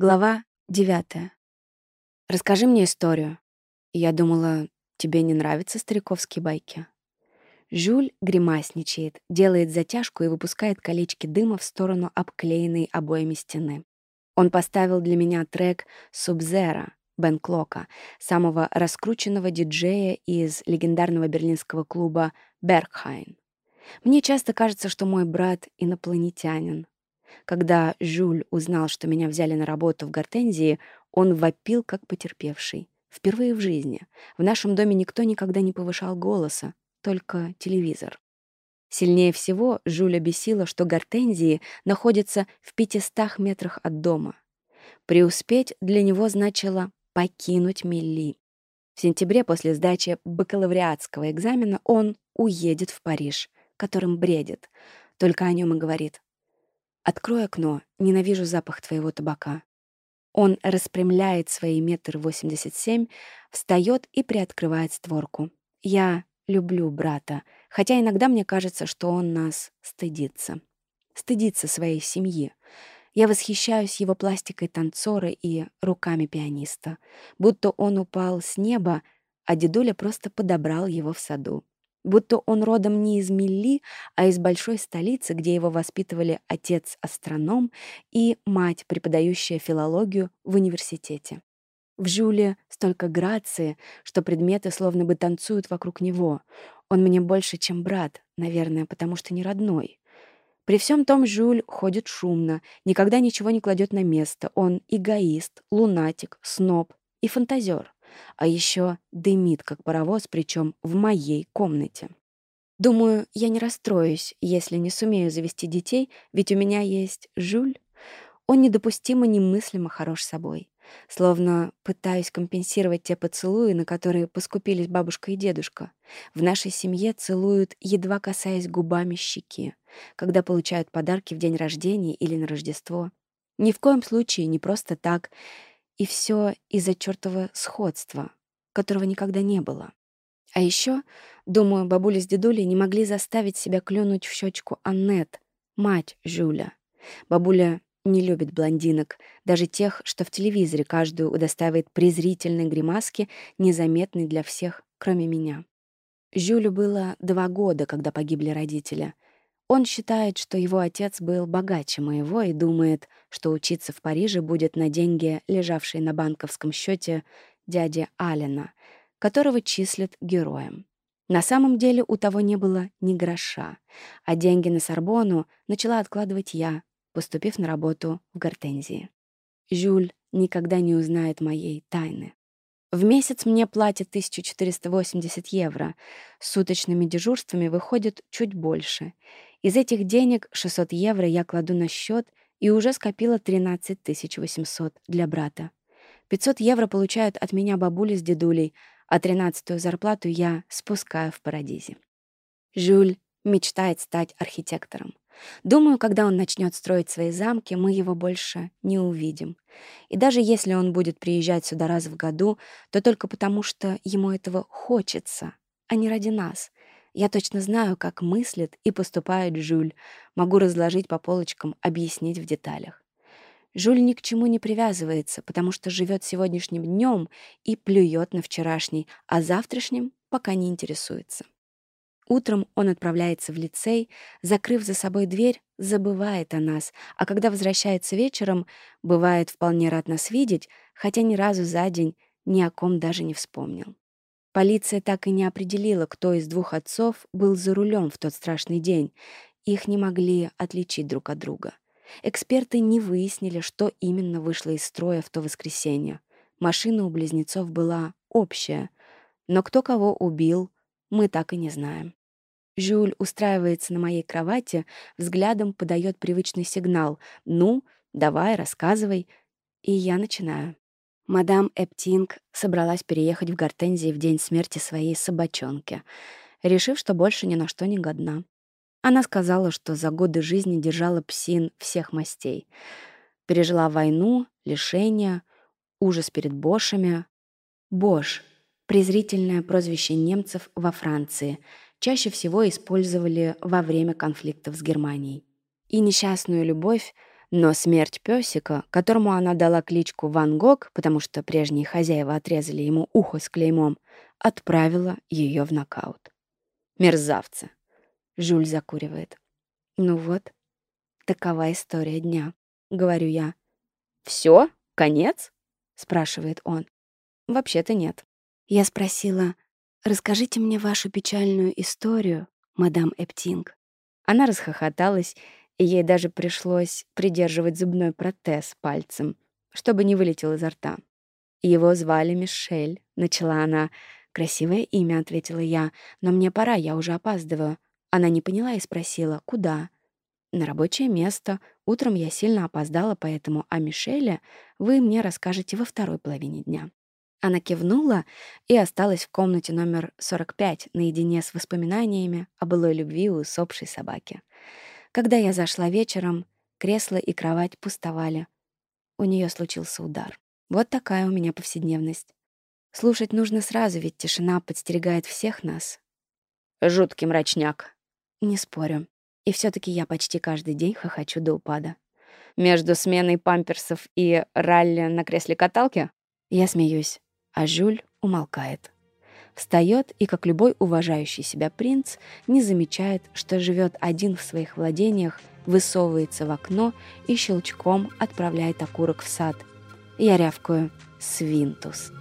Глава девятая. «Расскажи мне историю». Я думала, тебе не нравятся стариковские байки. Жюль гримасничает, делает затяжку и выпускает колечки дыма в сторону обклеенной обоями стены. Он поставил для меня трек «Субзера» Бен Клока, самого раскрученного диджея из легендарного берлинского клуба «Бергхайн». Мне часто кажется, что мой брат — инопланетянин. Когда Жюль узнал, что меня взяли на работу в Гортензии, он вопил как потерпевший. Впервые в жизни. В нашем доме никто никогда не повышал голоса, только телевизор. Сильнее всего Жюля бесило, что гортензии находится в 500 метрах от дома. Преуспеть для него значило покинуть Милли. В сентябре после сдачи бакалавриатского экзамена он уедет в Париж, которым бредит. Только о нем и говорит. Открой окно, ненавижу запах твоего табака. Он распрямляет свои метр восемьдесят семь, встает и приоткрывает створку. Я люблю брата, хотя иногда мне кажется, что он нас стыдится. Стыдится своей семьи. Я восхищаюсь его пластикой танцора и руками пианиста. Будто он упал с неба, а дедуля просто подобрал его в саду будто он родом не из Милли, а из большой столицы, где его воспитывали отец-астроном и мать, преподающая филологию в университете. В Жюле столько грации, что предметы словно бы танцуют вокруг него. Он мне больше, чем брат, наверное, потому что не родной. При всем том Жюль ходит шумно, никогда ничего не кладет на место. Он эгоист, лунатик, сноб и фантазер. А еще дымит, как паровоз, причем в моей комнате. Думаю, я не расстроюсь, если не сумею завести детей, ведь у меня есть Жюль. Он недопустимо немыслимо хорош собой. Словно пытаюсь компенсировать те поцелуи, на которые поскупились бабушка и дедушка. В нашей семье целуют, едва касаясь губами щеки, когда получают подарки в день рождения или на Рождество. Ни в коем случае не просто так. И все из-за чертова сходства, которого никогда не было. А еще, думаю, бабуля с дедулей не могли заставить себя клюнуть в щечку Аннет, мать Жюля. Бабуля не любит блондинок, даже тех, что в телевизоре каждую удостаивает презрительной гримаски, незаметной для всех, кроме меня. Жюлю было два года, когда погибли родители — он считает, что его отец был богаче моего и думает, что учиться в Париже будет на деньги, лежавшие на банковском счете дяди Алина, которого числят героем. На самом деле у того не было ни гроша, а деньги на Сорбону начала откладывать я, поступив на работу в Гортензии. Жюль никогда не узнает моей тайны. В месяц мне платят 1480 евро, с суточными дежурствами выходит чуть больше — из этих денег 600 евро я кладу на счет и уже скопила 13 800 для брата. 500 евро получают от меня бабули с дедулей, а 13-ю зарплату я спускаю в парадизе. Жюль мечтает стать архитектором. Думаю, когда он начнет строить свои замки, мы его больше не увидим. И даже если он будет приезжать сюда раз в году, то только потому, что ему этого хочется, а не ради нас. Я точно знаю, как мыслит и поступает Жюль. Могу разложить по полочкам, объяснить в деталях. Жюль ни к чему не привязывается, потому что живет сегодняшним днем и плюет на вчерашний, а завтрашним пока не интересуется. Утром он отправляется в лицей, закрыв за собой дверь, забывает о нас, а когда возвращается вечером, бывает вполне рад нас видеть, хотя ни разу за день ни о ком даже не вспомнил. Полиция так и не определила, кто из двух отцов был за рулем в тот страшный день. Их не могли отличить друг от друга. Эксперты не выяснили, что именно вышло из строя в то воскресенье. Машина у близнецов была общая, но кто кого убил, мы так и не знаем. Жюль устраивается на моей кровати, взглядом подает привычный сигнал «Ну, давай, рассказывай», и я начинаю мадам Эптинг собралась переехать в Гортензии в день смерти своей собачонки, решив, что больше ни на что не годна. Она сказала, что за годы жизни держала псин всех мастей. Пережила войну, лишения, ужас перед бошами. Бош — презрительное прозвище немцев во Франции, чаще всего использовали во время конфликтов с Германией. И несчастную любовь — но смерть пёсика, которому она дала кличку Ван Гог, потому что прежние хозяева отрезали ему ухо с клеймом, отправила её в нокаут. «Мерзавцы!» — Жюль закуривает. «Ну вот, такова история дня», — говорю я. «Все? Конец?» — спрашивает он. «Вообще-то нет». Я спросила, «Расскажите мне вашу печальную историю, мадам Эптинг». Она расхохоталась, ей даже пришлось придерживать зубной протез пальцем, чтобы не вылетел изо рта. Его звали Мишель, начала она. «Красивое имя», — ответила я, — «но мне пора, я уже опаздываю». Она не поняла и спросила, куда. «На рабочее место. Утром я сильно опоздала, поэтому о Мишеле вы мне расскажете во второй половине дня». Она кивнула и осталась в комнате номер 45 наедине с воспоминаниями о былой любви усопшей собаки. Когда я зашла вечером, кресло и кровать пустовали. У нее случился удар. Вот такая у меня повседневность. Слушать нужно сразу, ведь тишина подстерегает всех нас. Жуткий мрачняк. Не спорю. И все таки я почти каждый день хохочу до упада. Между сменой памперсов и ралли на кресле-каталке? Я смеюсь, а Жюль умолкает встает и, как любой уважающий себя принц, не замечает, что живет один в своих владениях, высовывается в окно и щелчком отправляет окурок в сад. Я рявкаю «Свинтус».